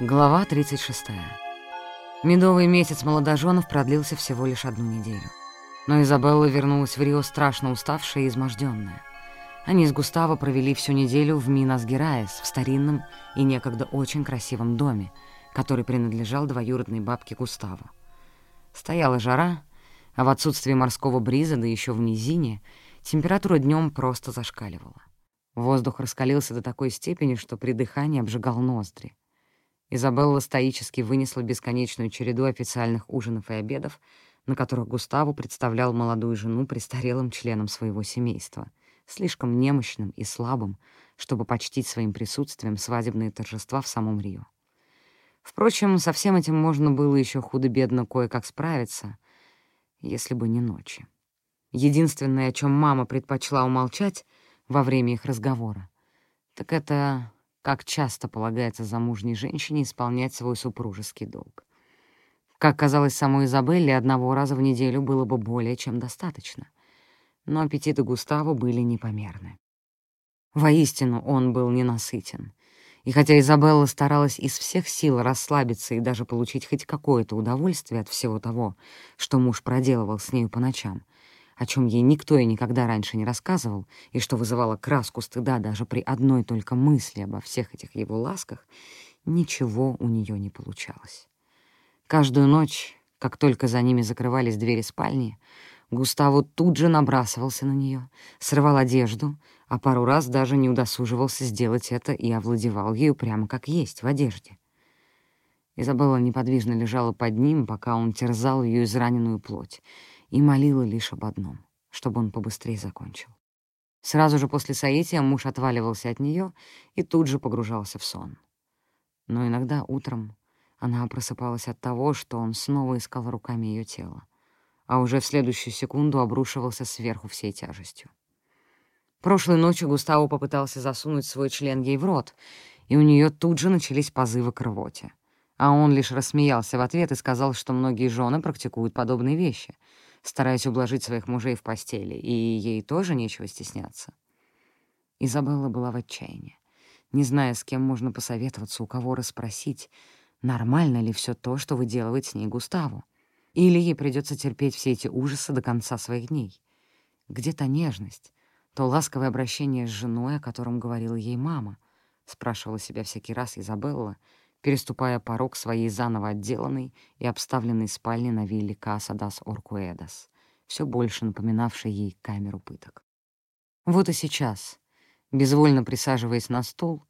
Глава 36. Медовый месяц молодоженов продлился всего лишь одну неделю. Но Изабелла вернулась в Рио страшно уставшая и измождённая. Они с Густаво провели всю неделю в Минас-Гераес, в старинном и некогда очень красивом доме, который принадлежал двоюродной бабке Густаво. Стояла жара, а в отсутствие морского бриза, да еще в низине, температура днем просто зашкаливала. Воздух раскалился до такой степени, что при дыхании обжигал ноздри. Изабелла стоически вынесла бесконечную череду официальных ужинов и обедов, на которых Густаву представлял молодую жену престарелым членом своего семейства, слишком немощным и слабым, чтобы почтить своим присутствием свадебные торжества в самом Рио. Впрочем, со всем этим можно было еще худо-бедно кое-как справиться, если бы не ночи. Единственное, о чем мама предпочла умолчать во время их разговора, так это как часто полагается замужней женщине исполнять свой супружеский долг. Как казалось самой Изабелле, одного раза в неделю было бы более чем достаточно. Но аппетиты Густаво были непомерны. Воистину, он был ненасытен. И хотя Изабелла старалась из всех сил расслабиться и даже получить хоть какое-то удовольствие от всего того, что муж проделывал с нею по ночам, о чем ей никто и никогда раньше не рассказывал, и что вызывало краску стыда даже при одной только мысли обо всех этих его ласках, ничего у нее не получалось. Каждую ночь, как только за ними закрывались двери спальни, Густаво тут же набрасывался на нее, срывал одежду, а пару раз даже не удосуживался сделать это и овладевал ею прямо как есть, в одежде. Изабелла неподвижно лежала под ним, пока он терзал ее израненную плоть, и молила лишь об одном — чтобы он побыстрее закончил. Сразу же после соития муж отваливался от нее и тут же погружался в сон. Но иногда утром она просыпалась от того, что он снова искал руками ее тело, а уже в следующую секунду обрушивался сверху всей тяжестью. Прошлой ночью Густаво попытался засунуть свой член ей в рот, и у нее тут же начались позывы к рвоте. А он лишь рассмеялся в ответ и сказал, что многие жены практикуют подобные вещи — стараясь ублажить своих мужей в постели, и ей тоже нечего стесняться. Изабелла была в отчаянии, не зная, с кем можно посоветоваться, у кого расспросить, нормально ли все то, что выделывает с ней Густаву, или ей придется терпеть все эти ужасы до конца своих дней. Где то нежность, то ласковое обращение с женой, о котором говорила ей мама, спрашивала себя всякий раз Изабелла, переступая порог своей заново отделанной и обставленной спальни на вилле Каса дас Оркуэдас, все больше напоминавшей ей камеру пыток. Вот и сейчас, безвольно присаживаясь на стул,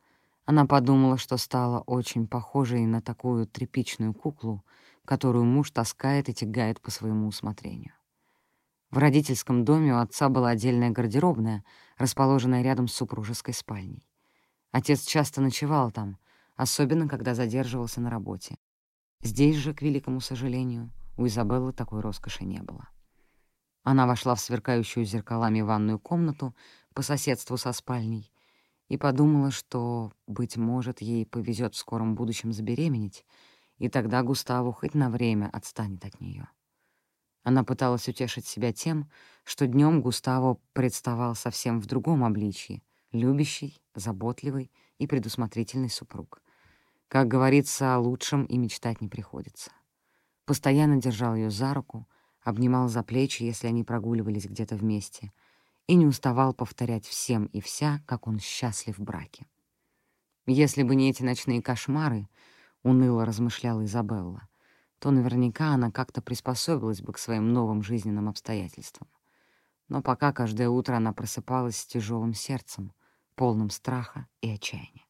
она подумала, что стала очень похожей на такую тряпичную куклу, которую муж таскает и тягает по своему усмотрению. В родительском доме у отца была отдельная гардеробная, расположенная рядом с супружеской спальней. Отец часто ночевал там — особенно когда задерживался на работе. Здесь же, к великому сожалению, у Изабеллы такой роскоши не было. Она вошла в сверкающую зеркалами ванную комнату по соседству со спальней и подумала, что, быть может, ей повезет в скором будущем забеременеть, и тогда Густаву хоть на время отстанет от нее. Она пыталась утешить себя тем, что днем Густаво представал совсем в другом обличье — любящий, заботливый и предусмотрительный супруг — как говорится, о лучшем и мечтать не приходится. Постоянно держал ее за руку, обнимал за плечи, если они прогуливались где-то вместе, и не уставал повторять всем и вся, как он счастлив в браке. Если бы не эти ночные кошмары, — уныло размышляла Изабелла, то наверняка она как-то приспособилась бы к своим новым жизненным обстоятельствам. Но пока каждое утро она просыпалась с тяжелым сердцем, полным страха и отчаяния.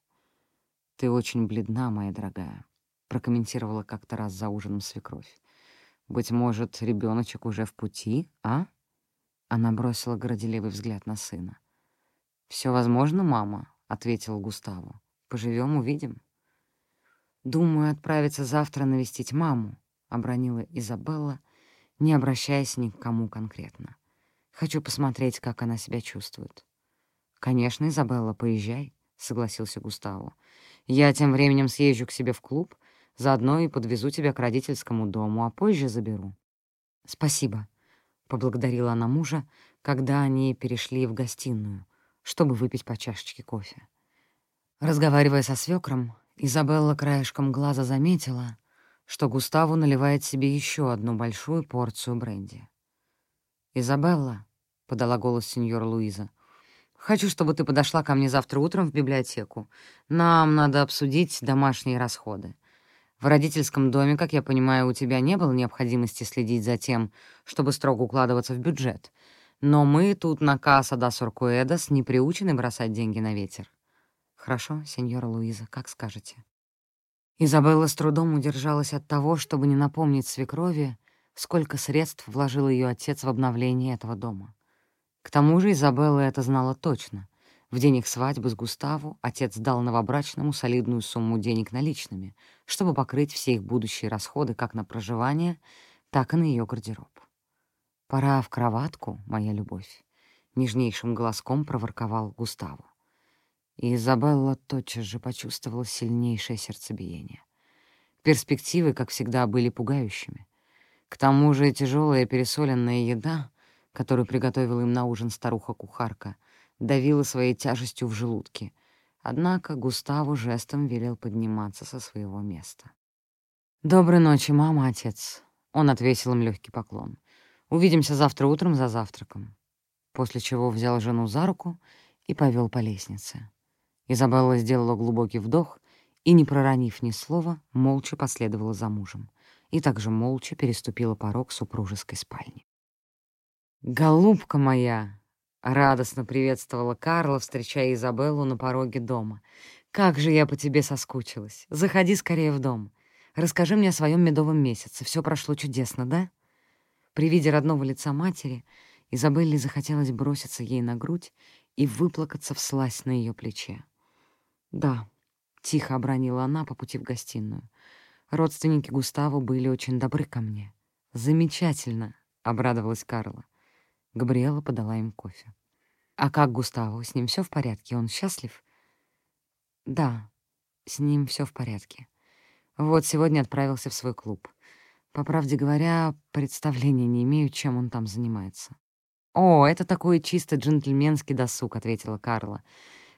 «Ты очень бледна, моя дорогая», — прокомментировала как-то раз за ужином свекровь. «Быть может, ребеночек уже в пути, а?» Она бросила горделивый взгляд на сына. Все возможно, мама», — ответил Густаво. Поживем, увидим». «Думаю, отправиться завтра навестить маму», — обронила Изабелла, не обращаясь ни к кому конкретно. «Хочу посмотреть, как она себя чувствует». «Конечно, Изабелла, поезжай», — согласился Густаво. Я тем временем съезжу к себе в клуб, Заодно и подвезу тебя к родительскому дому, а позже заберу». «Спасибо», — поблагодарила она мужа, когда они перешли в гостиную, чтобы выпить по чашечке кофе. Разговаривая со свекром, Изабелла краешком глаза заметила, что Густаву наливает себе еще одну большую порцию бренди. «Изабелла», — подала голос сеньора Луиза, — «хочу, чтобы ты подошла ко мне завтра утром в библиотеку. Нам надо обсудить домашние расходы. В родительском доме, как я понимаю, у тебя не было необходимости следить за тем, чтобы строго укладываться в бюджет. Но мы тут на Каса да Суркуэдос не приучены бросать деньги на ветер. Хорошо, сеньора Луиза, как скажете. Изабелла с трудом удержалась от того, чтобы не напомнить свекрови, сколько средств вложил ее отец в обновление этого дома. К тому же Изабелла это знала точно. В день их свадьбы с Густаву отец дал новобрачному солидную сумму денег наличными, чтобы покрыть все их будущие расходы как на проживание, так и на ее гардероб. «Пора в кроватку, моя любовь», — нежнейшим голоском проворковал Густаву. И Изабелла тотчас же почувствовала сильнейшее сердцебиение. Перспективы, как всегда, были пугающими. К тому же тяжелая пересоленная еда, которую приготовила им на ужин старуха-кухарка — давила своей тяжестью в желудке. Однако Густаву жестом велел подниматься со своего места. «Доброй ночи, мама, отец», — он отвесил им легкий поклон. «Увидимся завтра утром за завтраком». После чего взял жену за руку и повел по лестнице. Изабелла сделала глубокий вдох и, не проронив ни слова, молча последовала за мужем и также молча переступила порог супружеской спальни. «Голубка моя!» — радостно приветствовала Карла, встречая Изабеллу на пороге дома. «Как же я по тебе соскучилась! Заходи скорее в дом. Расскажи мне о своем медовом месяце. Все прошло чудесно, да?» При виде родного лица матери Изабелле захотелось броситься ей на грудь и выплакаться в сласть на ее плече. «Да», — тихо обронила она по пути в гостиную. «Родственники Густаву были очень добры ко мне». «Замечательно», — обрадовалась Карла. Габриэла подала им кофе. «А как Густаво? С ним все в порядке? Он счастлив?» «Да, с ним все в порядке. Вот сегодня отправился в свой клуб. По правде говоря, представления не имею, чем он там занимается». «О, это такой чисто джентльменский досуг», — ответила Карла.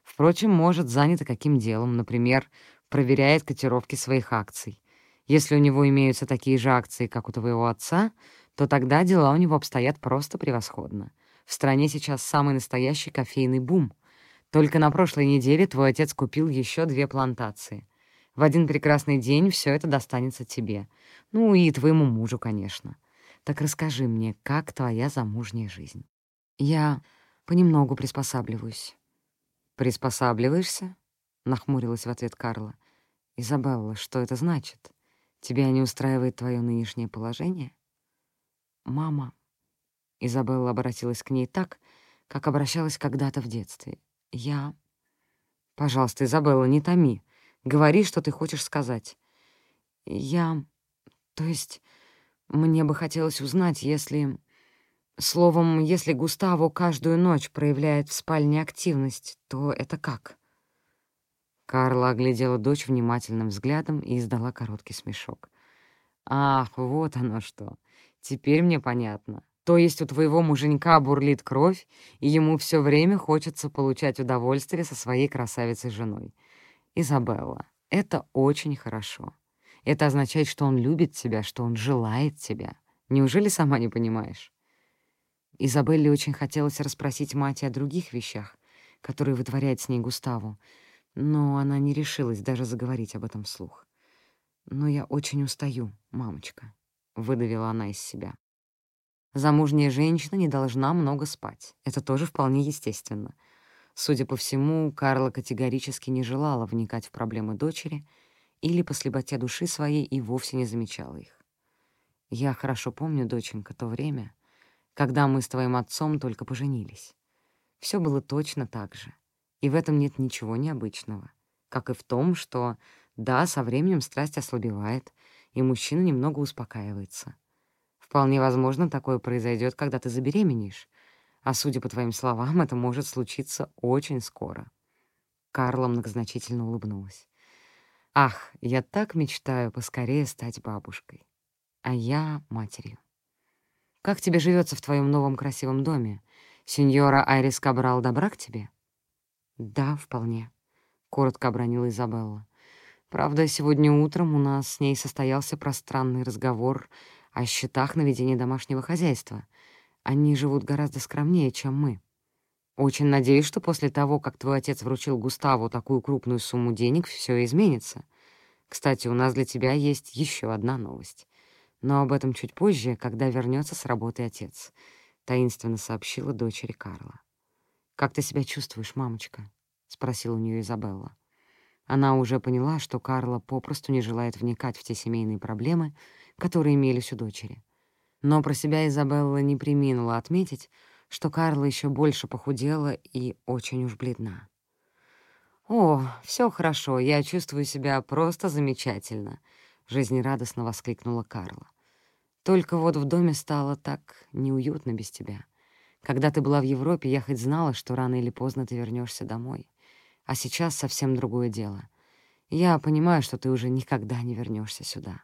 «Впрочем, может, занято каким делом, например, проверяет котировки своих акций. Если у него имеются такие же акции, как у твоего отца, то тогда дела у него обстоят просто превосходно. В стране сейчас самый настоящий кофейный бум. Только на прошлой неделе твой отец купил еще две плантации. В один прекрасный день все это достанется тебе. Ну и твоему мужу, конечно. Так расскажи мне, как твоя замужняя жизнь? Я понемногу приспосабливаюсь. «Приспосабливаешься?» — нахмурилась в ответ Карла. «Изабелла, что это значит? Тебя не устраивает твое нынешнее положение?» «Мама...» Изабелла обратилась к ней так, как обращалась когда-то в детстве. «Я...» «Пожалуйста, Изабелла, не томи. Говори, что ты хочешь сказать». «Я... То есть мне бы хотелось узнать, если... Словом, если Густаво каждую ночь проявляет в спальне активность, то это как?» Карла оглядела дочь внимательным взглядом и издала короткий смешок. «Ах, вот оно что! Теперь мне понятно. То есть у твоего муженька бурлит кровь, и ему все время хочется получать удовольствие со своей красавицей-женой. Изабелла, это очень хорошо. Это означает, что он любит тебя, что он желает тебя. Неужели сама не понимаешь? Изабелле очень хотелось расспросить мать о других вещах, которые вытворяет с ней Густаву, но она не решилась даже заговорить об этом вслух. «Но я очень устаю, мамочка», — выдавила она из себя. Замужняя женщина не должна много спать. Это тоже вполне естественно. Судя по всему, Карла категорически не желала вникать в проблемы дочери или по слеботе души своей и вовсе не замечала их. Я хорошо помню, доченька, то время, когда мы с твоим отцом только поженились. Все было точно так же, и в этом нет ничего необычного, как и в том, что, да, со временем страсть ослабевает, и мужчина немного успокаивается. Вполне возможно, такое произойдет, когда ты забеременеешь, а, судя по твоим словам, это может случиться очень скоро. Карла многозначительно улыбнулась. Ах, я так мечтаю поскорее стать бабушкой, а я — матерью. Как тебе живется в твоем новом красивом доме? Сеньора Айрис Кабрал добра к тебе? Да, вполне, — коротко обронила Изабелла. Правда, сегодня утром у нас с ней состоялся пространный разговор о счетах на ведение домашнего хозяйства. Они живут гораздо скромнее, чем мы. Очень надеюсь, что после того, как твой отец вручил Густаву такую крупную сумму денег, все изменится. Кстати, у нас для тебя есть еще одна новость. Но об этом чуть позже, когда вернется с работы отец, — таинственно сообщила дочери Карла. «Как ты себя чувствуешь, мамочка?» — спросила у нее Изабелла. Она уже поняла, что Карла попросту не желает вникать в те семейные проблемы, которые имелись у дочери. Но про себя Изабелла не приминула отметить, что Карла еще больше похудела и очень уж бледна. «О, все хорошо, я чувствую себя просто замечательно», — жизнерадостно воскликнула Карла. «Только вот в доме стало так неуютно без тебя. Когда ты была в Европе, я хоть знала, что рано или поздно ты вернешься домой. А сейчас совсем другое дело. Я понимаю, что ты уже никогда не вернешься сюда.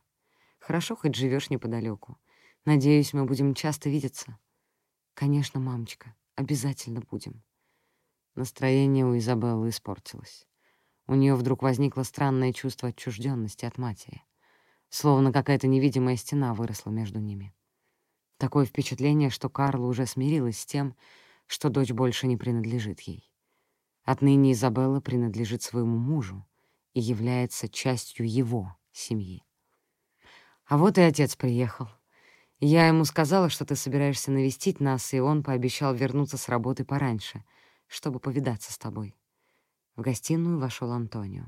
Хорошо, хоть живешь неподалеку. Надеюсь, мы будем часто видеться». «Конечно, мамочка, обязательно будем». Настроение у Изабеллы испортилось. У нее вдруг возникло странное чувство отчужденности от матери. Словно какая-то невидимая стена выросла между ними. Такое впечатление, что Карла уже смирилась с тем, что дочь больше не принадлежит ей. Отныне Изабелла принадлежит своему мужу и является частью его семьи. А вот и отец приехал. Я ему сказала, что ты собираешься навестить нас, и он пообещал вернуться с работы пораньше, чтобы повидаться с тобой. В гостиную вошел Антонио.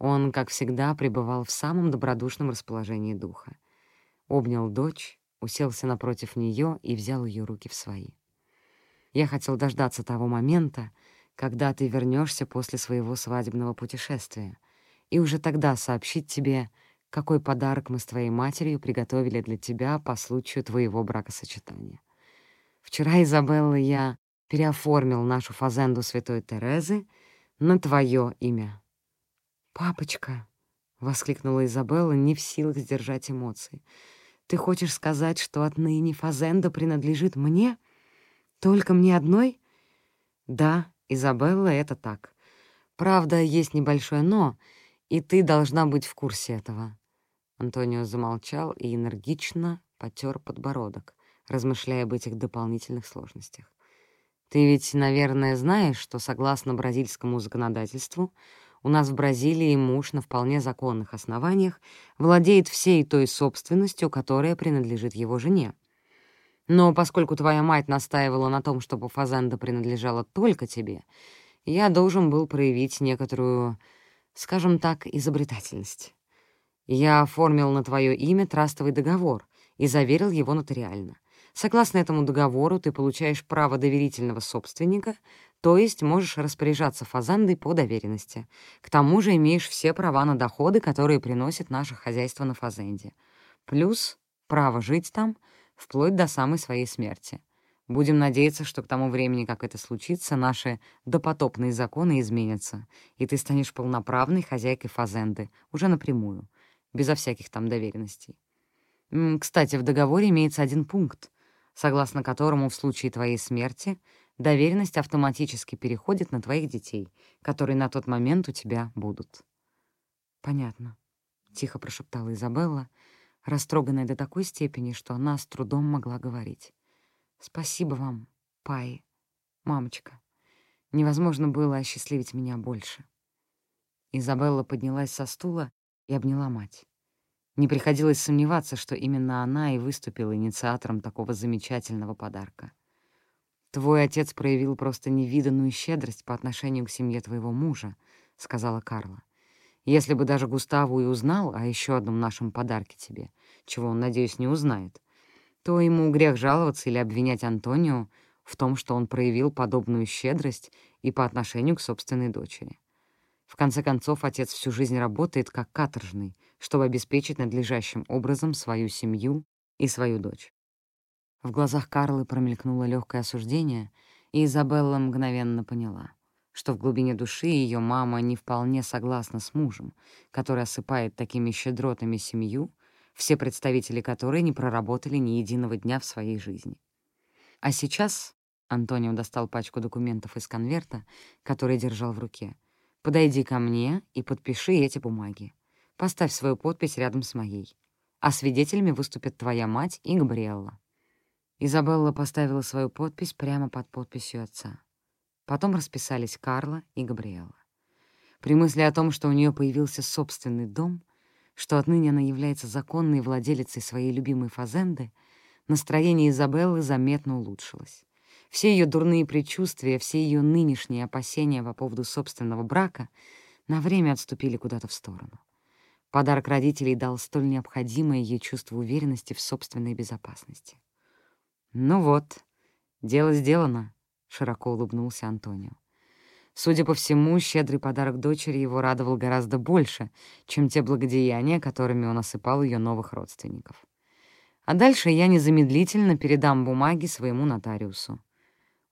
Он, как всегда, пребывал в самом добродушном расположении духа. Обнял дочь, уселся напротив нее и взял ее руки в свои. «Я хотел дождаться того момента, когда ты вернешься после своего свадебного путешествия, и уже тогда сообщить тебе, какой подарок мы с твоей матерью приготовили для тебя по случаю твоего бракосочетания. Вчера, Изабелла, я переоформил нашу фазенду Святой Терезы на твое имя. «Папочка!» — воскликнула Изабелла, не в силах сдержать эмоции. «Ты хочешь сказать, что отныне фазенда принадлежит мне? Только мне одной?» «Да, Изабелла, это так. Правда, есть небольшое «но», и ты должна быть в курсе этого. Антонио замолчал и энергично потер подбородок, размышляя об этих дополнительных сложностях. «Ты ведь, наверное, знаешь, что, согласно бразильскому законодательству, у нас в Бразилии муж на вполне законных основаниях владеет всей той собственностью, которая принадлежит его жене. Но поскольку твоя мать настаивала на том, чтобы фазенда принадлежала только тебе, я должен был проявить некоторую, скажем так, изобретательность. Я оформил на твое имя трастовый договор и заверил его нотариально. Согласно этому договору ты получаешь право доверительного собственника, то есть можешь распоряжаться фазандой по доверенности. К тому же имеешь все права на доходы, которые приносит наше хозяйство на фазенде. Плюс право жить там вплоть до самой своей смерти. Будем надеяться, что к тому времени, как это случится, наши допотопные законы изменятся, и ты станешь полноправной хозяйкой фазенды, уже напрямую — безо всяких там доверенностей. Кстати, в договоре имеется один пункт, согласно которому в случае твоей смерти доверенность автоматически переходит на твоих детей, которые на тот момент у тебя будут. «Понятно», — тихо прошептала Изабелла, растроганная до такой степени, что она с трудом могла говорить. «Спасибо вам, Пай, мамочка. Невозможно было осчастливить меня больше». Изабелла поднялась со стула и обняла мать. Не приходилось сомневаться, что именно она и выступила инициатором такого замечательного подарка. «Твой отец проявил просто невиданную щедрость по отношению к семье твоего мужа», — сказала Карла. «Если бы даже Густаву и узнал о еще одном нашем подарке тебе, чего он, надеюсь, не узнает, то ему грех жаловаться или обвинять Антонио в том, что он проявил подобную щедрость и по отношению к собственной дочери. В конце концов, отец всю жизнь работает как каторжный, чтобы обеспечить надлежащим образом свою семью и свою дочь. В глазах Карлы промелькнуло легкое осуждение, и Изабелла мгновенно поняла, что в глубине души ее мама не вполне согласна с мужем, который осыпает такими щедротами семью, все представители которой не проработали ни единого дня в своей жизни. А сейчас Антонио достал пачку документов из конверта, который держал в руке. «Подойди ко мне и подпиши эти бумаги. Поставь свою подпись рядом с моей. А свидетелями выступят твоя мать и Габриэлла». Изабелла поставила свою подпись прямо под подписью отца. Потом расписались Карла и Габриэла. При мысли о том, что у нее появился собственный дом, что отныне она является законной владелицей своей любимой фазенды, настроение Изабеллы заметно улучшилось. Все ее дурные предчувствия, все ее нынешние опасения по поводу собственного брака на время отступили куда-то в сторону. Подарок родителей дал столь необходимое ей чувство уверенности в собственной безопасности. «Ну вот, дело сделано», — широко улыбнулся Антонио. Судя по всему, щедрый подарок дочери его радовал гораздо больше, чем те благодеяния, которыми он осыпал ее новых родственников. А дальше я незамедлительно передам бумаги своему нотариусу.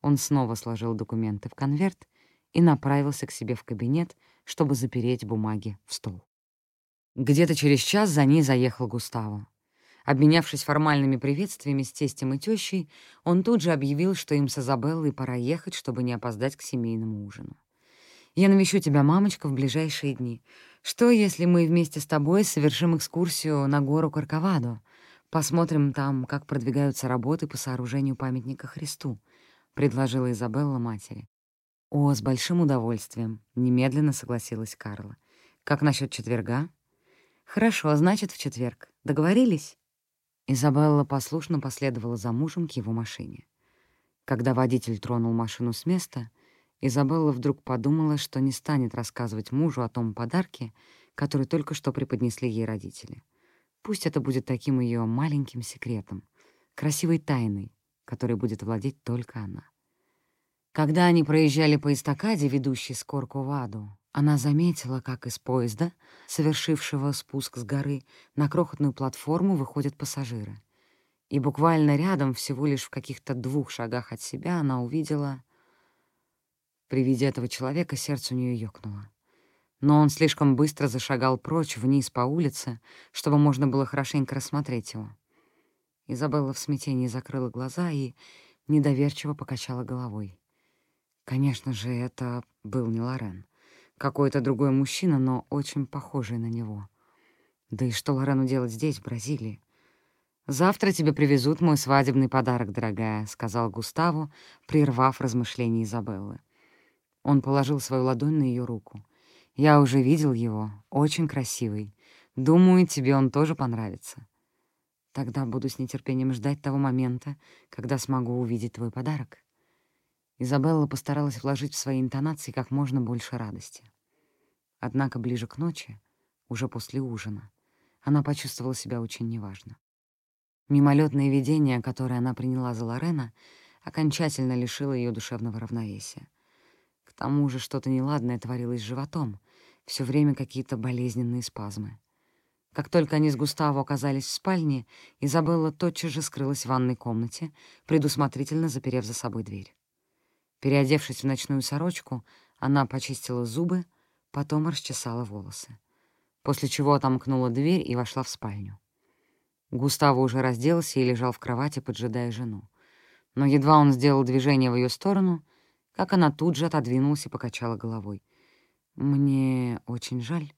Он снова сложил документы в конверт и направился к себе в кабинет, чтобы запереть бумаги в стол. Где-то через час за ней заехал Густаво. Обменявшись формальными приветствиями с тестем и тещей, он тут же объявил, что им с Изабеллой пора ехать, чтобы не опоздать к семейному ужину. «Я навещу тебя, мамочка, в ближайшие дни. Что, если мы вместе с тобой совершим экскурсию на гору Карковадо? Посмотрим там, как продвигаются работы по сооружению памятника Христу», — предложила Изабелла матери. «О, с большим удовольствием», — немедленно согласилась Карла. «Как насчет четверга?» «Хорошо, значит, в четверг. Договорились?» Изабелла послушно последовала за мужем к его машине. Когда водитель тронул машину с места, Изабелла вдруг подумала, что не станет рассказывать мужу о том подарке, который только что преподнесли ей родители. Пусть это будет таким ее маленьким секретом, красивой тайной, которой будет владеть только она. Когда они проезжали по эстакаде, ведущей с Корку в Аду, она заметила, как из поезда, совершившего спуск с горы, на крохотную платформу выходят пассажиры. И буквально рядом, всего лишь в каких-то двух шагах от себя, она увидела... При виде этого человека сердце у нее ёкнуло. Но он слишком быстро зашагал прочь вниз по улице, чтобы можно было хорошенько рассмотреть его. Изабелла в смятении закрыла глаза и недоверчиво покачала головой. Конечно же, это был не Лорен. Какой-то другой мужчина, но очень похожий на него. Да и что Лорену делать здесь, в Бразилии? «Завтра тебе привезут мой свадебный подарок, дорогая», — сказал Густаву, прервав размышления Изабеллы. Он положил свою ладонь на ее руку. «Я уже видел его, очень красивый. Думаю, тебе он тоже понравится. Тогда буду с нетерпением ждать того момента, когда смогу увидеть твой подарок». Изабелла постаралась вложить в свои интонации как можно больше радости. Однако ближе к ночи, уже после ужина, она почувствовала себя очень неважно. Мимолетное видение, которое она приняла за Лорена, окончательно лишило ее душевного равновесия. К тому же что-то неладное творилось с животом, все время какие-то болезненные спазмы. Как только они с Густаво оказались в спальне, Изабелла тотчас же скрылась в ванной комнате, предусмотрительно заперев за собой дверь. Переодевшись в ночную сорочку, она почистила зубы, потом расчесала волосы. После чего отомкнула дверь и вошла в спальню. Густаво уже разделся и лежал в кровати, поджидая жену. Но едва он сделал движение в ее сторону, как она тут же отодвинулась и покачала головой. «Мне очень жаль,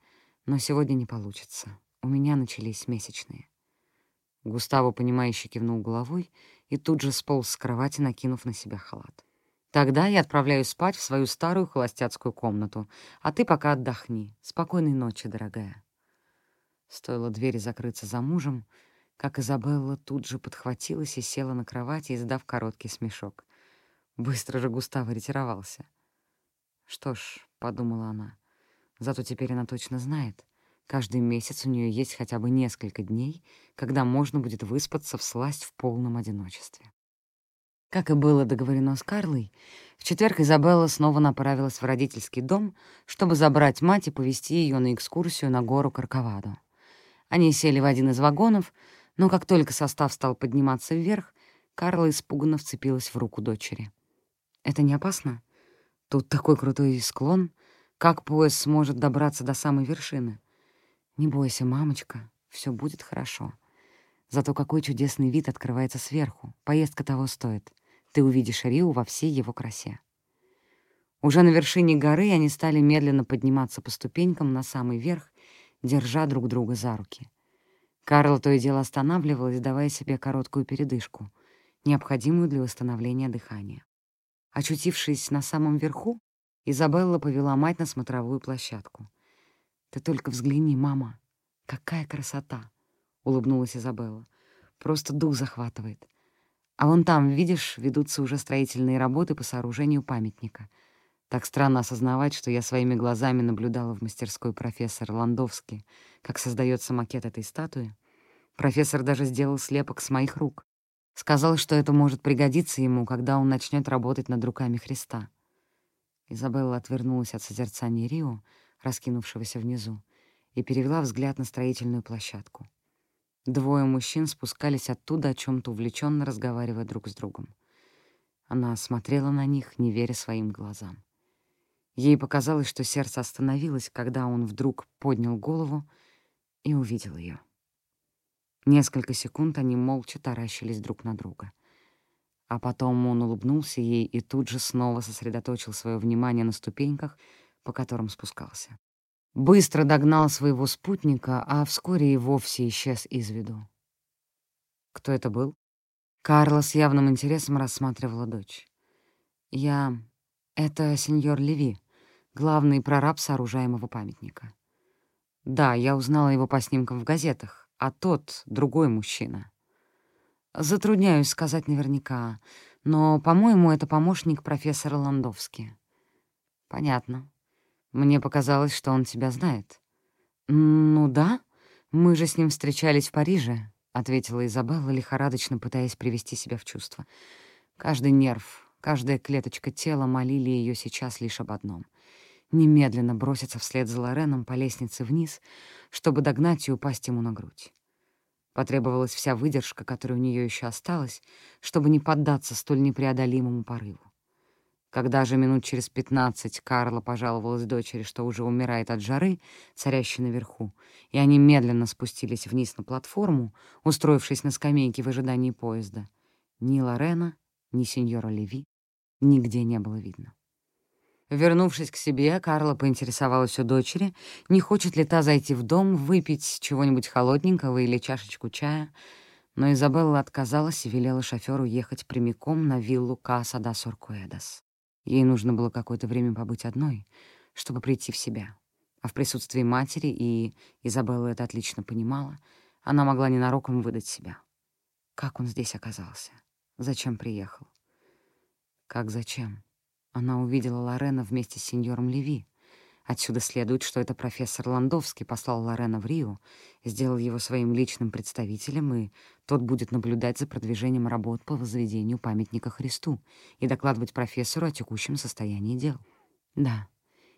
но сегодня не получится. У меня начались месячные». Густаво, понимающе кивнул головой и тут же сполз с кровати, накинув на себя халат. Тогда я отправляюсь спать в свою старую холостяцкую комнату, а ты пока отдохни. Спокойной ночи, дорогая». Стоило двери закрыться за мужем, как Изабелла тут же подхватилась и села на кровати, издав короткий смешок. Быстро же Густаво ретировался. «Что ж», — подумала она, — «зато теперь она точно знает. Каждый месяц у нее есть хотя бы несколько дней, когда можно будет выспаться в сласть в полном одиночестве». Как и было договорено с Карлой, в четверг Изабелла снова направилась в родительский дом, чтобы забрать мать и повезти ее на экскурсию на гору Карковадо. Они сели в один из вагонов, но как только состав стал подниматься вверх, Карла испуганно вцепилась в руку дочери. «Это не опасно? Тут такой крутой склон. Как поезд сможет добраться до самой вершины? Не бойся, мамочка, все будет хорошо. Зато какой чудесный вид открывается сверху. Поездка того стоит. Ты увидишь Рио во всей его красе. Уже на вершине горы они стали медленно подниматься по ступенькам на самый верх, держа друг друга за руки. Карла то и дело останавливалась, давая себе короткую передышку, необходимую для восстановления дыхания. Очутившись на самом верху, Изабелла повела мать на смотровую площадку. «Ты только взгляни, мама! Какая красота!» — улыбнулась Изабелла. «Просто дух захватывает. А вон там, видишь, ведутся уже строительные работы по сооружению памятника. Так странно осознавать, что я своими глазами наблюдала в мастерской профессора Ландовски, как создается макет этой статуи. Профессор даже сделал слепок с моих рук. Сказал, что это может пригодиться ему, когда он начнет работать над руками Христа. Изабелла отвернулась от созерцания Рио, раскинувшегося внизу, и перевела взгляд на строительную площадку. Двое мужчин спускались оттуда, о чем то увлеченно разговаривая друг с другом. Она смотрела на них, не веря своим глазам. Ей показалось, что сердце остановилось, когда он вдруг поднял голову и увидел ее. Несколько секунд они молча таращились друг на друга. А потом он улыбнулся ей и тут же снова сосредоточил свое внимание на ступеньках, по которым спускался. Быстро догнал своего спутника, а вскоре и вовсе исчез из виду. Кто это был? Карла с явным интересом рассматривала дочь. «Я... Это сеньор Леви, главный прораб сооружаемого памятника. Да, я узнала его по снимкам в газетах а тот — другой мужчина. Затрудняюсь сказать наверняка, но, по-моему, это помощник профессора Ландовски. Понятно. Мне показалось, что он тебя знает. Ну да, мы же с ним встречались в Париже, — ответила Изабелла, лихорадочно пытаясь привести себя в чувство. Каждый нерв, каждая клеточка тела молили ее сейчас лишь об одном — немедленно броситься вслед за Лореном по лестнице вниз, чтобы догнать и упасть ему на грудь. Потребовалась вся выдержка, которая у нее еще осталась, чтобы не поддаться столь непреодолимому порыву. Когда же минут через пятнадцать Карла пожаловалась дочери, что уже умирает от жары, царящей наверху, и они медленно спустились вниз на платформу, устроившись на скамейке в ожидании поезда, ни Лорена, ни сеньора Леви нигде не было видно. Вернувшись к себе, Карла поинтересовалась у дочери, не хочет ли та зайти в дом, выпить чего-нибудь холодненького или чашечку чая, но Изабелла отказалась и велела шофёру ехать прямиком на виллу Каса да Соркуэдас. Ей нужно было какое-то время побыть одной, чтобы прийти в себя. А в присутствии матери, и Изабелла это отлично понимала, она могла ненароком выдать себя. Как он здесь оказался? Зачем приехал? Как зачем? Она увидела Лорена вместе с сеньором Леви. Отсюда следует, что это профессор Ландовский послал Лорена в Рио, сделал его своим личным представителем, и тот будет наблюдать за продвижением работ по возведению памятника Христу и докладывать профессору о текущем состоянии дел. Да,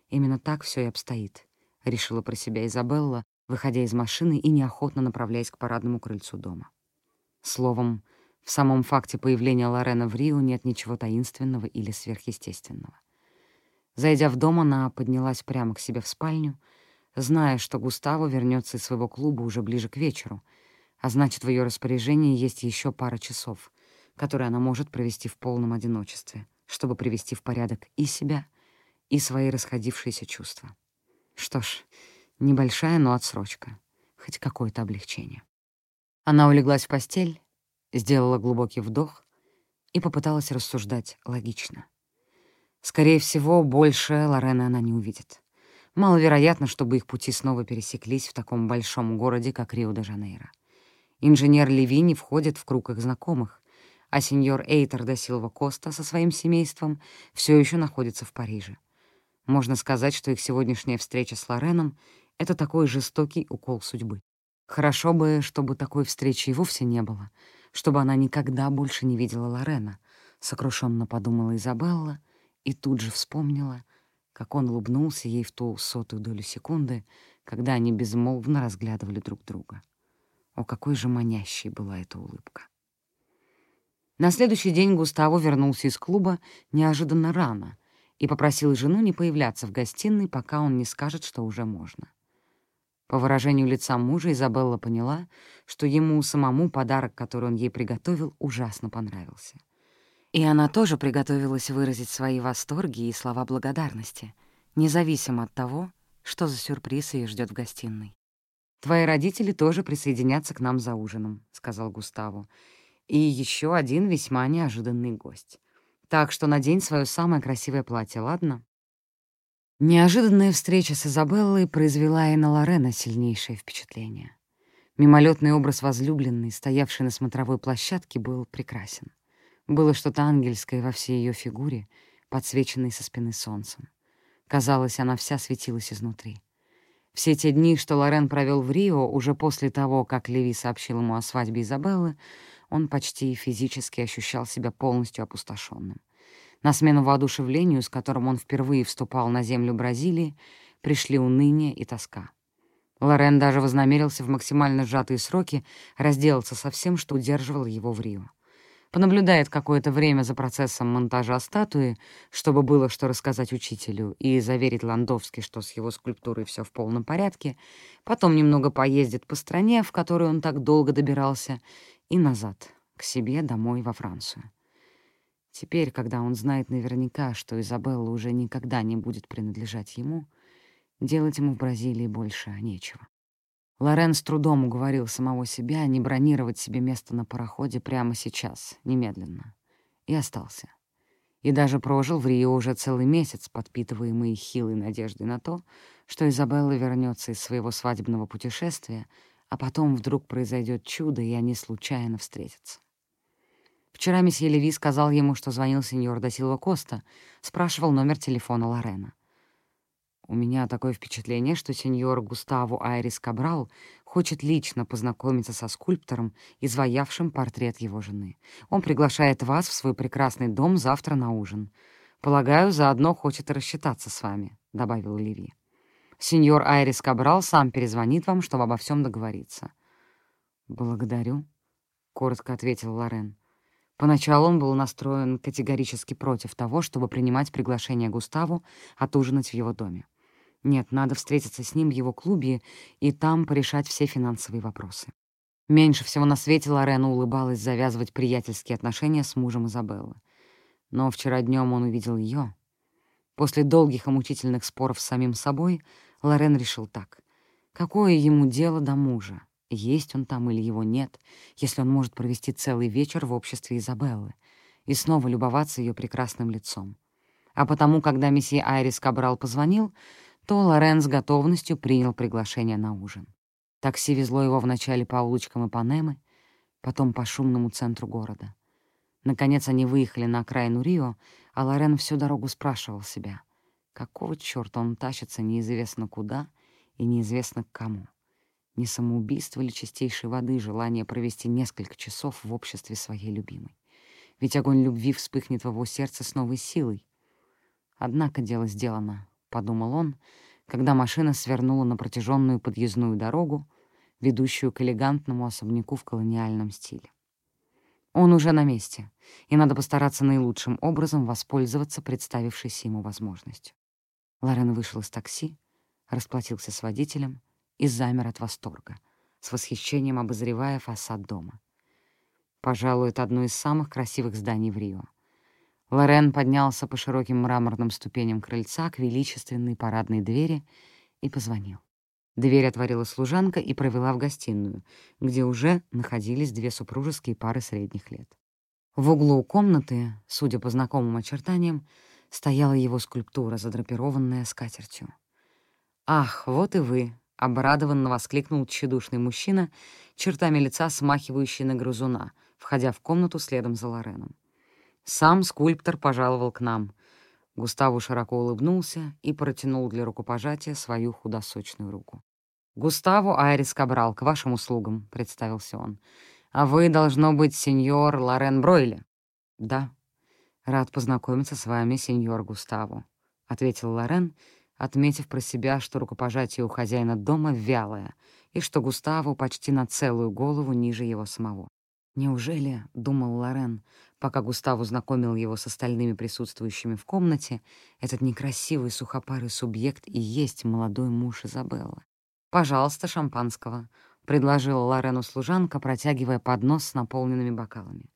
именно так все и обстоит, — решила про себя Изабелла, выходя из машины и неохотно направляясь к парадному крыльцу дома. Словом, в самом факте появления Лорена в Рио нет ничего таинственного или сверхъестественного. Зайдя в дом, она поднялась прямо к себе в спальню, зная, что Густаво вернется из своего клуба уже ближе к вечеру, а значит, в ее распоряжении есть еще пара часов, которые она может провести в полном одиночестве, чтобы привести в порядок и себя, и свои расходившиеся чувства. Что ж, небольшая, но отсрочка, хоть какое-то облегчение. Она улеглась в постель сделала глубокий вдох и попыталась рассуждать логично. Скорее всего, больше Лорена она не увидит. Маловероятно, чтобы их пути снова пересеклись в таком большом городе, как Рио-де-Жанейро. Инженер Леви не входит в круг их знакомых, а сеньор Эйтер да Силва Коста со своим семейством все еще находится в Париже. Можно сказать, что их сегодняшняя встреча с Лореном — это такой жестокий укол судьбы. Хорошо бы, чтобы такой встречи и вовсе не было — чтобы она никогда больше не видела Лорена, сокрушенно подумала Изабелла и тут же вспомнила, как он улыбнулся ей в ту сотую долю секунды, когда они безмолвно разглядывали друг друга. О, какой же манящей была эта улыбка! На следующий день Густаво вернулся из клуба неожиданно рано и попросил жену не появляться в гостиной, пока он не скажет, что уже можно. По выражению лица мужа Изабелла поняла, что ему самому подарок, который он ей приготовил, ужасно понравился. И она тоже приготовилась выразить свои восторги и слова благодарности, независимо от того, что за сюрприз ее ждет в гостиной. «Твои родители тоже присоединятся к нам за ужином», — сказал Густаву. «И еще один весьма неожиданный гость. Так что надень свое самое красивое платье, ладно?» Неожиданная встреча с Изабеллой произвела и на Лорена сильнейшее впечатление. Мимолетный образ возлюбленной, стоявший на смотровой площадке, был прекрасен. Было что-то ангельское во всей ее фигуре, подсвеченной со спины солнцем. Казалось, она вся светилась изнутри. Все те дни, что Лорен провел в Рио, уже после того, как Леви сообщил ему о свадьбе Изабеллы, он почти физически ощущал себя полностью опустошенным. На смену воодушевлению, с которым он впервые вступал на землю Бразилии, пришли уныние и тоска. Лорен даже вознамерился в максимально сжатые сроки разделаться со всем, что удерживало его в Рио понаблюдает какое-то время за процессом монтажа статуи, чтобы было что рассказать учителю, и заверить Ландовски, что с его скульптурой все в полном порядке, потом немного поездит по стране, в которую он так долго добирался, и назад, к себе, домой, во Францию. Теперь, когда он знает наверняка, что Изабелла уже никогда не будет принадлежать ему, делать ему в Бразилии больше нечего. Лорен с трудом уговорил самого себя не бронировать себе место на пароходе прямо сейчас, немедленно. И остался. И даже прожил в Рио уже целый месяц, подпитываемый хилой надеждой на то, что Изабелла вернется из своего свадебного путешествия, а потом вдруг произойдет чудо, и они случайно встретятся. Вчера месье Леви сказал ему, что звонил сеньор Досилва Коста, спрашивал номер телефона Лорена. У меня такое впечатление, что сеньор Густаво Айрис Кабрал хочет лично познакомиться со скульптором, изваявшим портрет его жены. Он приглашает вас в свой прекрасный дом завтра на ужин. Полагаю, заодно хочет рассчитаться с вами», — добавил Ливи. «Сеньор Айрис Кабрал сам перезвонит вам, чтобы обо всем договориться». «Благодарю», — коротко ответил Лорен. Поначалу он был настроен категорически против того, чтобы принимать приглашение Густаву отужинать в его доме. Нет, надо встретиться с ним в его клубе и там порешать все финансовые вопросы. Меньше всего на свете Лорена улыбалась завязывать приятельские отношения с мужем Изабеллы. Но вчера днем он увидел ее. После долгих и мучительных споров с самим собой Лорен решил так. Какое ему дело до мужа? Есть он там или его нет, если он может провести целый вечер в обществе Изабеллы и снова любоваться ее прекрасным лицом. А потому, когда месье Айрис Кабрал позвонил, то Лорен с готовностью принял приглашение на ужин. Такси везло его вначале по улочкам Ипанемы, потом по шумному центру города. Наконец они выехали на окраину Рио, а Лорен всю дорогу спрашивал себя, какого чёрта он тащится неизвестно куда и неизвестно к кому. Не самоубийство ли чистейшей воды желание провести несколько часов в обществе своей любимой? Ведь огонь любви вспыхнет в его сердце с новой силой. Однако дело сделано, подумал он, когда машина свернула на протяженную подъездную дорогу, ведущую к элегантному особняку в колониальном стиле. Он уже на месте, и надо постараться наилучшим образом воспользоваться представившейся ему возможностью. Лорен вышел из такси, расплатился с водителем и замер от восторга, с восхищением обозревая фасад дома. Пожалуй, это одно из самых красивых зданий в Рио. Лорен поднялся по широким мраморным ступеням крыльца к величественной парадной двери и позвонил. Дверь отворила служанка и провела в гостиную, где уже находились две супружеские пары средних лет. В углу комнаты, судя по знакомым очертаниям, стояла его скульптура, задрапированная скатертью. «Ах, вот и вы!» — обрадованно воскликнул тщедушный мужчина, чертами лица смахивающий на грызуна, входя в комнату следом за Лореном. Сам скульптор пожаловал к нам. Густаву широко улыбнулся и протянул для рукопожатия свою худосочную руку. «Густаву Айрис Кабрал, к вашим услугам», — представился он. «А вы, должно быть, сеньор Лорен Бройле?» «Да. Рад познакомиться с вами, сеньор Густаву», — ответил Лорен, отметив про себя, что рукопожатие у хозяина дома вялое и что Густаву почти на целую голову ниже его самого. Неужели, — думал Лорен, пока Густаву знакомил его с остальными присутствующими в комнате, этот некрасивый сухопарый субъект и есть молодой муж Изабеллы? «Пожалуйста, шампанского», — предложила Лорену служанка, протягивая поднос с наполненными бокалами.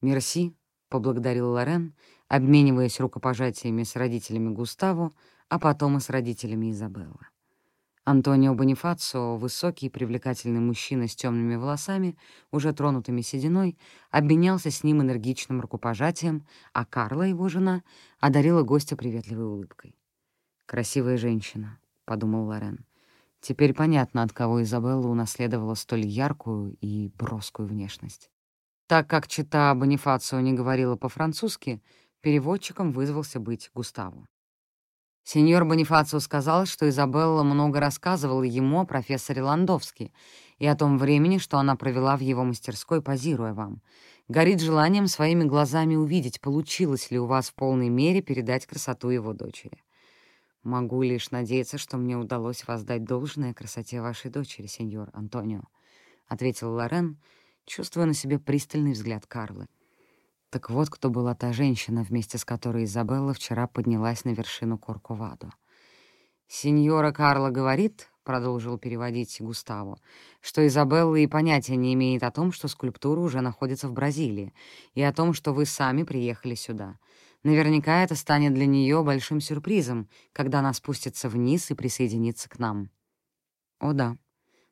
«Мерси», — поблагодарил Лорен, обмениваясь рукопожатиями с родителями Густаву, а потом и с родителями Изабеллы. Антонио Бонифацио, высокий и привлекательный мужчина с темными волосами, уже тронутыми сединой, обменялся с ним энергичным рукопожатием, а Карла, его жена, одарила гостя приветливой улыбкой. «Красивая женщина», — подумал Лорен. Теперь понятно, от кого Изабелла унаследовала столь яркую и броскую внешность. Так как чита Бонифацио не говорила по-французски, переводчиком вызвался быть Густаву. Сеньор Бонифацио сказал, что Изабелла много рассказывала ему о профессоре Ландовски и о том времени, что она провела в его мастерской, позируя вам. Горит желанием своими глазами увидеть, получилось ли у вас в полной мере передать красоту его дочери. Могу лишь надеяться, что мне удалось воздать должное красоте вашей дочери, сеньор Антонио, — ответил Лорен, чувствуя на себе пристальный взгляд Карлы. Так вот, кто была та женщина, вместе с которой Изабелла вчера поднялась на вершину Корковаду. «Сеньора Карла говорит, — продолжил переводить Густаво, — что Изабелла и понятия не имеет о том, что скульптура уже находится в Бразилии, и о том, что вы сами приехали сюда. Наверняка это станет для нее большим сюрпризом, когда она спустится вниз и присоединится к нам». «О да,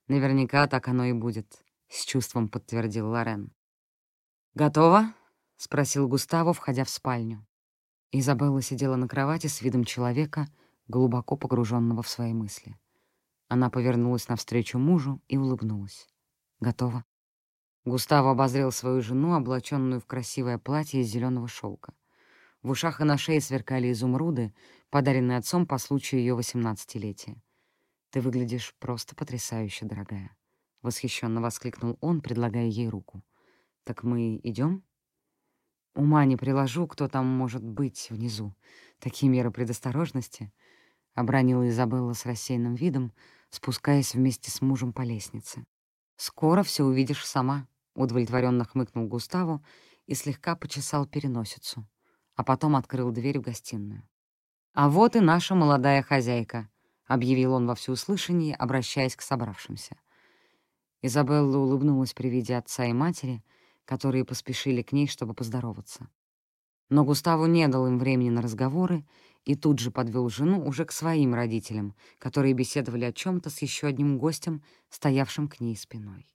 наверняка так оно и будет», — с чувством подтвердил Лорен. «Готово?» — спросил Густаво, входя в спальню. Изабелла сидела на кровати с видом человека, глубоко погруженного в свои мысли. Она повернулась навстречу мужу и улыбнулась. «Готово». Густаво обозрел свою жену, облаченную в красивое платье из зеленого шелка. В ушах и на шее сверкали изумруды, подаренные отцом по случаю ее восемнадцатилетия. «Ты выглядишь просто потрясающе, дорогая», — восхищенно воскликнул он, предлагая ей руку. «Так мы идем? Ума не приложу, кто там может быть внизу. Такие меры предосторожности, — обронила Изабелла с рассеянным видом, спускаясь вместе с мужем по лестнице. «Скоро все увидишь сама», — удовлетворенно хмыкнул Густаву и слегка почесал переносицу, а потом открыл дверь в гостиную. «А вот и наша молодая хозяйка», — объявил он во всеуслышание, обращаясь к собравшимся. Изабелла улыбнулась при виде отца и матери — которые поспешили к ней, чтобы поздороваться. Но Густаву не дал им времени на разговоры и тут же подвел жену уже к своим родителям, которые беседовали о чем то с еще одним гостем, стоявшим к ней спиной.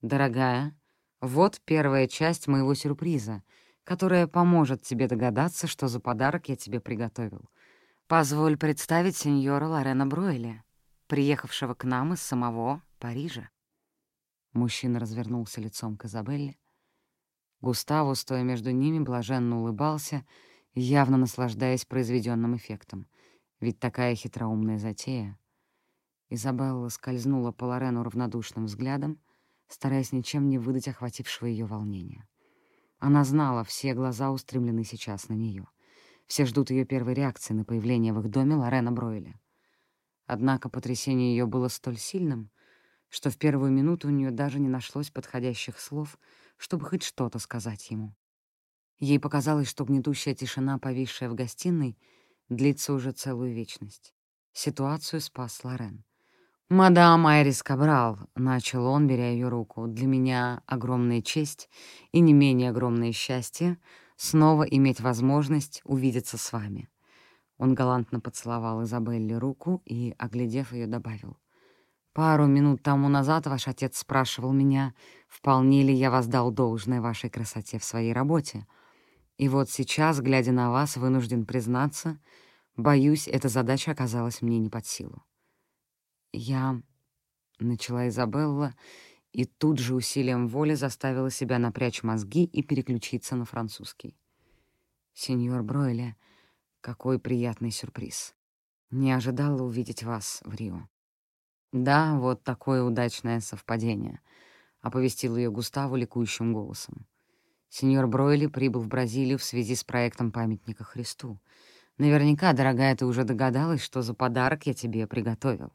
«Дорогая, вот первая часть моего сюрприза, которая поможет тебе догадаться, что за подарок я тебе приготовил. Позволь представить сеньора Лорена Бройли, приехавшего к нам из самого Парижа». Мужчина развернулся лицом к Изабелле, Густаво, стоя между ними, блаженно улыбался, явно наслаждаясь произведенным эффектом. Ведь такая хитроумная затея. Изабелла скользнула по Лорену равнодушным взглядом, стараясь ничем не выдать охватившего ее волнения. Она знала, все глаза устремлены сейчас на нее. Все ждут ее первой реакции на появление в их доме Лорена Бройля. Однако потрясение ее было столь сильным, что в первую минуту у нее даже не нашлось подходящих слов — чтобы хоть что-то сказать ему. Ей показалось, что гнетущая тишина, повисшая в гостиной, длится уже целую вечность. Ситуацию спас Лорен. «Мадам Айрис Кабрал», — начал он, беря ее руку, — «для меня огромная честь и не менее огромное счастье снова иметь возможность увидеться с вами». Он галантно поцеловал Изабелле руку и, оглядев ее, добавил. Пару минут тому назад ваш отец спрашивал меня, вполне ли я воздал должное вашей красоте в своей работе. И вот сейчас, глядя на вас, вынужден признаться, боюсь, эта задача оказалась мне не под силу. Я... — начала Изабелла, и тут же усилием воли заставила себя напрячь мозги и переключиться на французский. «Сеньор Бройле, какой приятный сюрприз. Не ожидала увидеть вас в Рио. «Да, вот такое удачное совпадение», — оповестил ее Густаву ликующим голосом. «Сеньор Бройли прибыл в Бразилию в связи с проектом памятника Христу. Наверняка, дорогая, ты уже догадалась, что за подарок я тебе приготовил».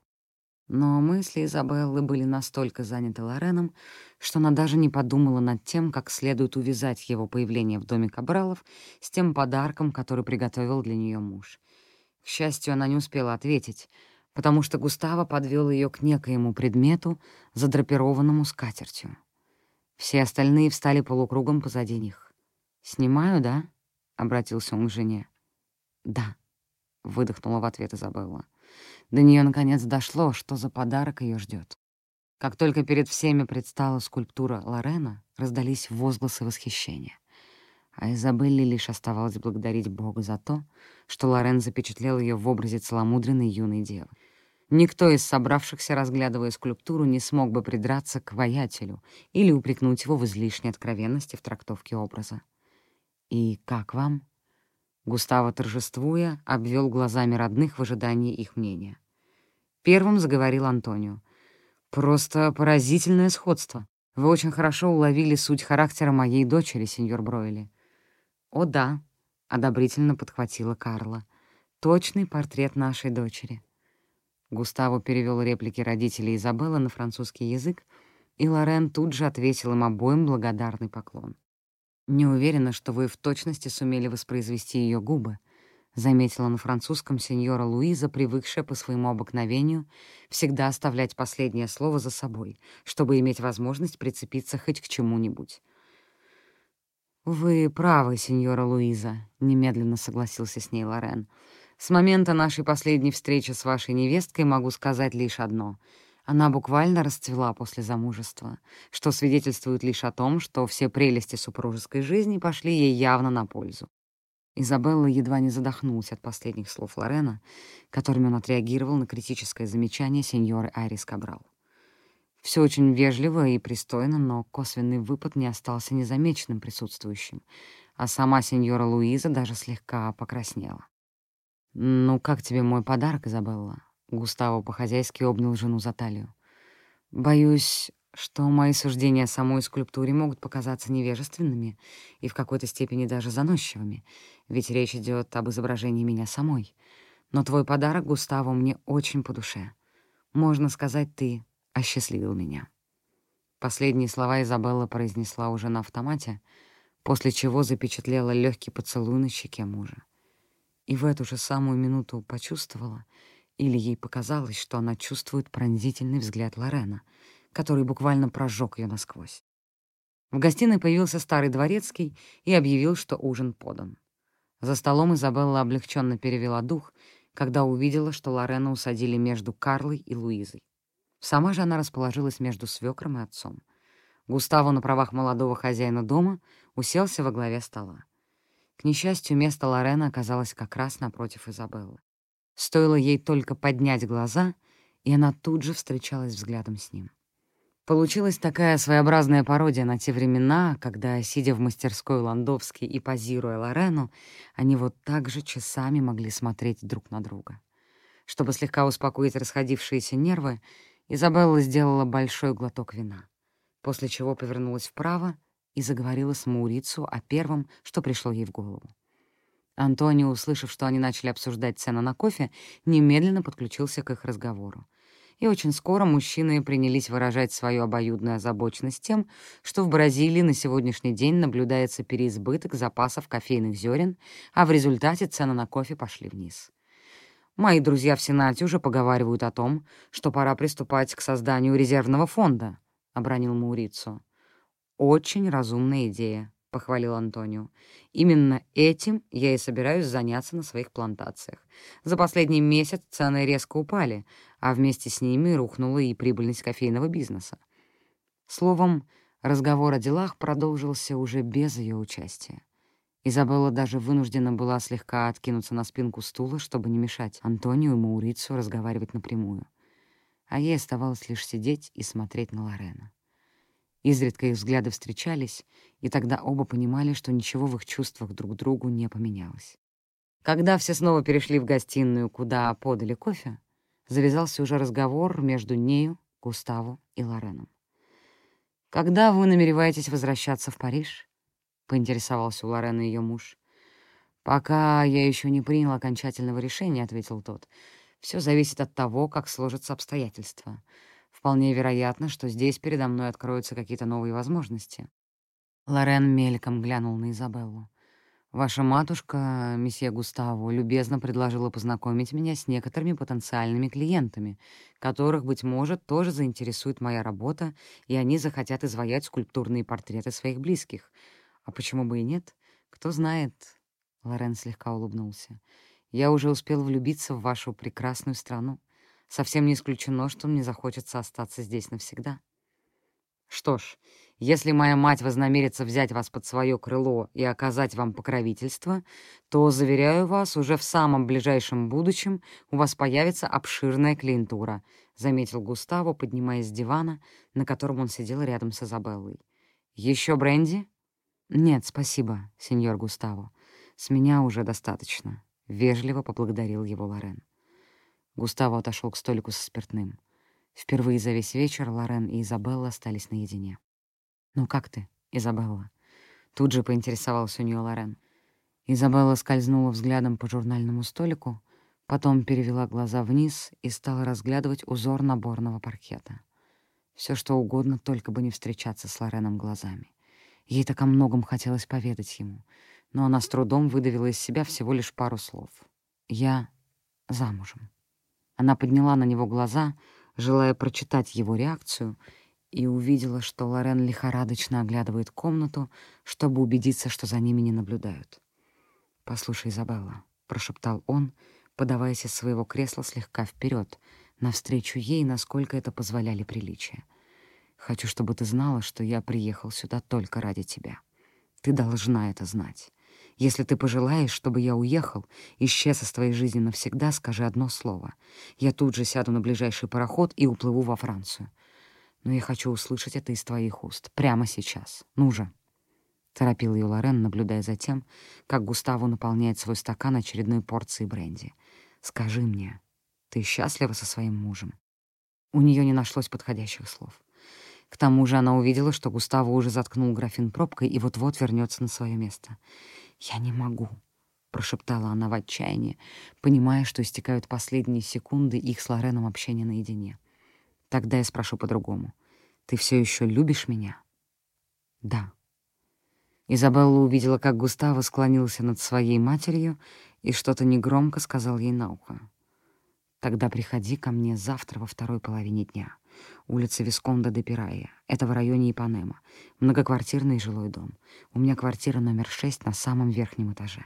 Но мысли Изабеллы были настолько заняты Лореном, что она даже не подумала над тем, как следует увязать его появление в доме Кабралов с тем подарком, который приготовил для нее муж. К счастью, она не успела ответить, потому что Густаво подвел ее к некоему предмету, задрапированному скатертью. Все остальные встали полукругом позади них. «Снимаю, да?» — обратился он к жене. «Да», — выдохнула в ответ Изабелла. До нее наконец дошло, что за подарок ее ждет. Как только перед всеми предстала скульптура Лорена, раздались возгласы восхищения. А Изабелле лишь оставалось благодарить Бога за то, что Лорен запечатлел ее в образе целомудренной юной девы. Никто из собравшихся, разглядывая скульптуру, не смог бы придраться к воятелю или упрекнуть его в излишней откровенности в трактовке образа. «И как вам?» Густаво, торжествуя, обвел глазами родных в ожидании их мнения. Первым заговорил Антонио. «Просто поразительное сходство. Вы очень хорошо уловили суть характера моей дочери, сеньор Бройли». «О да», — одобрительно подхватила Карла. «Точный портрет нашей дочери». Густаво перевел реплики родителей Изабеллы на французский язык, и Лорен тут же ответил им обоим благодарный поклон. «Не уверена, что вы в точности сумели воспроизвести ее губы», — заметила на французском сеньора Луиза, привыкшая по своему обыкновению всегда оставлять последнее слово за собой, чтобы иметь возможность прицепиться хоть к чему-нибудь. «Вы правы, сеньора Луиза», — немедленно согласился с ней Лорен. «С момента нашей последней встречи с вашей невесткой могу сказать лишь одно — она буквально расцвела после замужества, что свидетельствует лишь о том, что все прелести супружеской жизни пошли ей явно на пользу. Изабелла едва не задохнулась от последних слов Лорена, которыми он отреагировал на критическое замечание сеньоры Айрис Кабрал. Все очень вежливо и пристойно, но косвенный выпад не остался незамеченным присутствующим, а сама сеньора Луиза даже слегка покраснела. «Ну, как тебе мой подарок, Изабелла?» Густаво по-хозяйски обнял жену за талию. «Боюсь, что мои суждения о самой скульптуре могут показаться невежественными и в какой-то степени даже заносчивыми, ведь речь идет об изображении меня самой. Но твой подарок, Густаво, мне очень по душе. Можно сказать, ты осчастливил меня». Последние слова Изабелла произнесла уже на автомате, после чего запечатлела легкий поцелуй на щеке мужа. И в эту же самую минуту почувствовала — или ей показалось, что она чувствует пронзительный взгляд Лорена, который буквально прожег ее насквозь. В гостиной появился старый дворецкий и объявил, что ужин подан. За столом Изабелла облегченно перевела дух, когда увидела, что Лорена усадили между Карлой и Луизой. Сама же она расположилась между свекром и отцом. Густаво на правах молодого хозяина дома уселся во главе стола. К несчастью, место Лорена оказалось как раз напротив Изабеллы. Стоило ей только поднять глаза, и она тут же встречалась взглядом с ним. Получилась такая своеобразная пародия на те времена, когда, сидя в мастерской Ландовски и позируя Лорену, они вот так же часами могли смотреть друг на друга. Чтобы слегка успокоить расходившиеся нервы, Изабелла сделала большой глоток вина, после чего повернулась вправо и заговорила с Маурицу о первом, что пришло ей в голову. Антонио, услышав, что они начали обсуждать цену на кофе, немедленно подключился к их разговору. И очень скоро мужчины принялись выражать свою обоюдную озабоченность тем, что в Бразилии на сегодняшний день наблюдается переизбыток запасов кофейных зерен, а в результате цены на кофе пошли вниз. Мои друзья в Сенате уже поговаривают о том, что пора приступать к созданию резервного фонда, — обронил Маурицу. Очень разумная идея, — похвалил Антонио. «Именно этим я и собираюсь заняться на своих плантациях. За последний месяц цены резко упали, а вместе с ними рухнула и прибыльность кофейного бизнеса. Словом, разговор о делах продолжился уже без ее участия. Изабелла даже вынуждена была слегка откинуться на спинку стула, чтобы не мешать Антонио и Маурицу разговаривать напрямую. А ей оставалось лишь сидеть и смотреть на Лорена. Изредка их взгляды встречались, и тогда оба понимали, что ничего в их чувствах друг к другу не поменялось. Когда все снова перешли в гостиную, куда подали кофе, завязался уже разговор между нею, Густаво и Лореном. «Когда вы намереваетесь возвращаться в Париж?» — поинтересовался у Лорена ее муж. «Пока я еще не принял окончательного решения», — ответил тот. Все зависит от того, как сложатся обстоятельства. Вполне вероятно, что здесь передо мной откроются какие-то новые возможности. Лорен мельком глянул на Изабеллу. «Ваша матушка, месье Густаво, любезно предложила познакомить меня с некоторыми потенциальными клиентами, которых, быть может, тоже заинтересует моя работа, и они захотят изваять скульптурные портреты своих близких. А почему бы и нет? Кто знает?» Лорен слегка улыбнулся. «Я уже успел влюбиться в вашу прекрасную страну. Совсем не исключено, что мне захочется остаться здесь навсегда». «Что ж, если моя мать вознамерится взять вас под свое крыло и оказать вам покровительство, то, заверяю вас, уже в самом ближайшем будущем у вас появится обширная клиентура», — заметил Густаво, поднимаясь с дивана, на котором он сидел рядом с Изабеллой. «Еще бренди?» «Нет, спасибо, сеньор Густаво. С меня уже достаточно», — вежливо поблагодарил его Лорен. Густаво отошел к столику со спиртным. Впервые за весь вечер Лорен и Изабелла остались наедине. «Ну как ты, Изабелла?» Тут же поинтересовался у нее Лорен. Изабелла скользнула взглядом по журнальному столику, потом перевела глаза вниз и стала разглядывать узор наборного паркета. Все что угодно, только бы не встречаться с Лореном глазами. Ей так о многом хотелось поведать ему, но она с трудом выдавила из себя всего лишь пару слов. «Я замужем». Она подняла на него глаза, желая прочитать его реакцию — и увидела, что Лорен лихорадочно оглядывает комнату, чтобы убедиться, что за ними не наблюдают. «Послушай, Изабелла», — прошептал он, подаваясь из своего кресла слегка вперед, навстречу ей, насколько это позволяли приличия. «Хочу, чтобы ты знала, что я приехал сюда только ради тебя. Ты должна это знать. Если ты пожелаешь, чтобы я уехал, исчез из твоей жизни навсегда, скажи одно слово. Я тут же сяду на ближайший пароход и уплыву во Францию но я хочу услышать это из твоих уст. Прямо сейчас. Ну же!» Торопил ее Лорен, наблюдая за тем, как Густаво наполняет свой стакан очередной порцией бренди. «Скажи мне, ты счастлива со своим мужем?» У нее не нашлось подходящих слов. К тому же она увидела, что Густаво уже заткнул графин пробкой и вот-вот вернется на свое место. «Я не могу», — прошептала она в отчаянии, понимая, что истекают последние секунды их с Лореном общения наедине. Тогда я спрошу по-другому. Ты все еще любишь меня? Да. Изабелла увидела, как Густаво склонился над своей матерью и что-то негромко сказал ей на ухо. «Тогда приходи ко мне завтра во второй половине дня. Улица Висконда де Пирайя. Это в районе Ипанема. Многоквартирный жилой дом. У меня квартира номер шесть на самом верхнем этаже».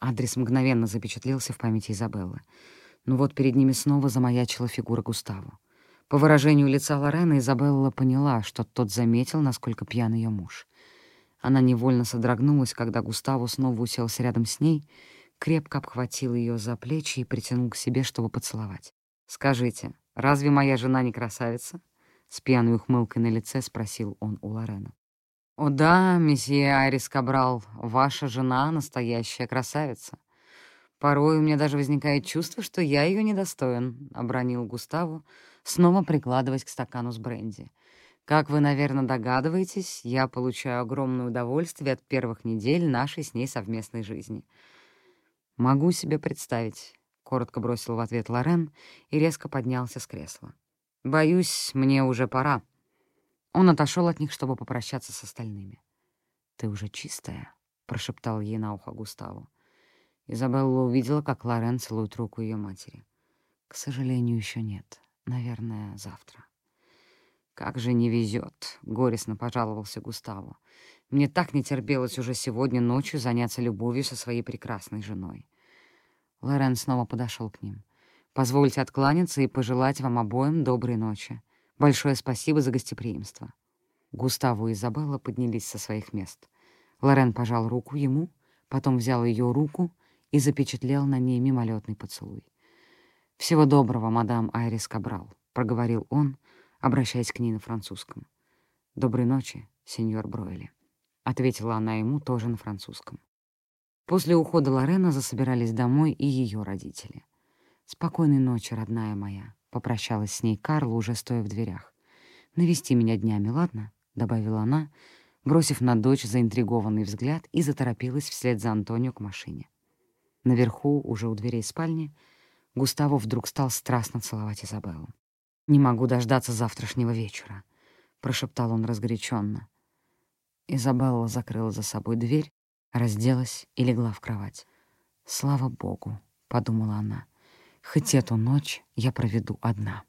Адрес мгновенно запечатлелся в памяти Изабеллы. Но вот перед ними снова замаячила фигура Густаво. По выражению лица Лорены Изабелла поняла, что тот заметил, насколько пьян ее муж. Она невольно содрогнулась, когда Густаво снова уселся рядом с ней, крепко обхватил ее за плечи и притянул к себе, чтобы поцеловать. «Скажите, разве моя жена не красавица?» С пьяной ухмылкой на лице спросил он у Лорены. «О да, месье Айрис Кабрал, ваша жена — настоящая красавица. Порой у меня даже возникает чувство, что я ее недостоин», — обронил Густаву, снова прикладываясь к стакану с бренди. «Как вы, наверное, догадываетесь, я получаю огромное удовольствие от первых недель нашей с ней совместной жизни». «Могу себе представить», — коротко бросил в ответ Лорен и резко поднялся с кресла. «Боюсь, мне уже пора». Он отошел от них, чтобы попрощаться с остальными. «Ты уже чистая», — прошептал ей на ухо Густаву. Изабелла увидела, как Лорен целует руку ее матери. «К сожалению, еще нет. Наверное, завтра». «Как же не везет», — горестно пожаловался Густаво. «Мне так не терпелось уже сегодня ночью заняться любовью со своей прекрасной женой». Лорен снова подошел к ним. «Позвольте откланяться и пожелать вам обоим доброй ночи. Большое спасибо за гостеприимство». Густаво и Изабелла поднялись со своих мест. Лорен пожал руку ему, потом взял ее руку — и запечатлел на ней мимолетный поцелуй. «Всего доброго, мадам Айрис Кабрал», — проговорил он, обращаясь к ней на французском. «Доброй ночи, сеньор Бройли», — ответила она ему тоже на французском. После ухода Лорена засобирались домой и ее родители. «Спокойной ночи, родная моя», — попрощалась с ней Карла, уже стоя в дверях. «Навести меня днями, ладно?» — добавила она, бросив на дочь заинтригованный взгляд и заторопилась вслед за Антонио к машине. Наверху, уже у дверей спальни, Густаво вдруг стал страстно целовать Изабеллу. «Не могу дождаться завтрашнего вечера», — прошептал он разгоряченно. Изабелла закрыла за собой дверь, разделась и легла в кровать. «Слава Богу», — подумала она, — «хоть эту ночь я проведу одна».